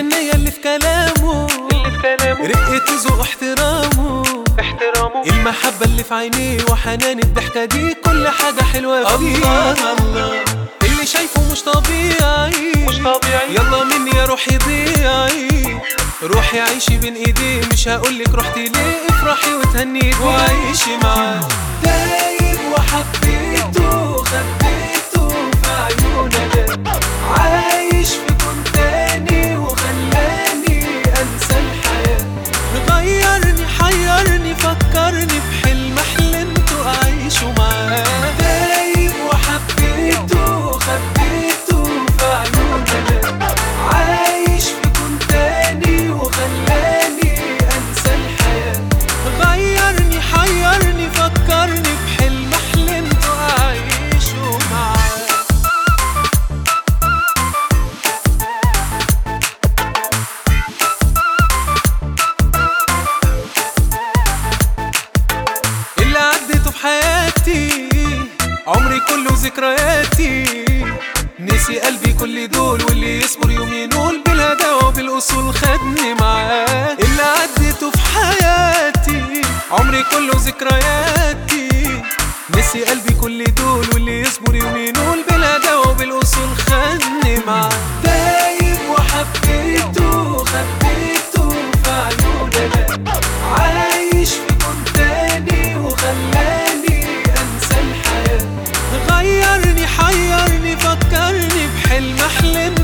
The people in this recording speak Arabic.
كلامه. اللي في كلامه. رقته ذوق احترامه احترامه. المحبة اللي في عينيه وحنان الضحكة دي كل حاجة حلوة فيه. الله الله. اللي شايفه مش طبيعي. مش طبيعي. يلا مني يا روحي ضيعي. روحي عيشي بين ايديه مش هقولك رحتي ليه افرحي وتهني وعيشي معاه. عمري كله ذكرياتي. نسي قلبي كل دول واللي يصبر يوم ينول بالهدى وبالأصول خدني معاه. اللي عديته في حياتي عمري كله ذكرياتي. نسي قلبي كل دول واللي يصبر يوم ينول بالهدى وبالأصول خدني معاه. المحلم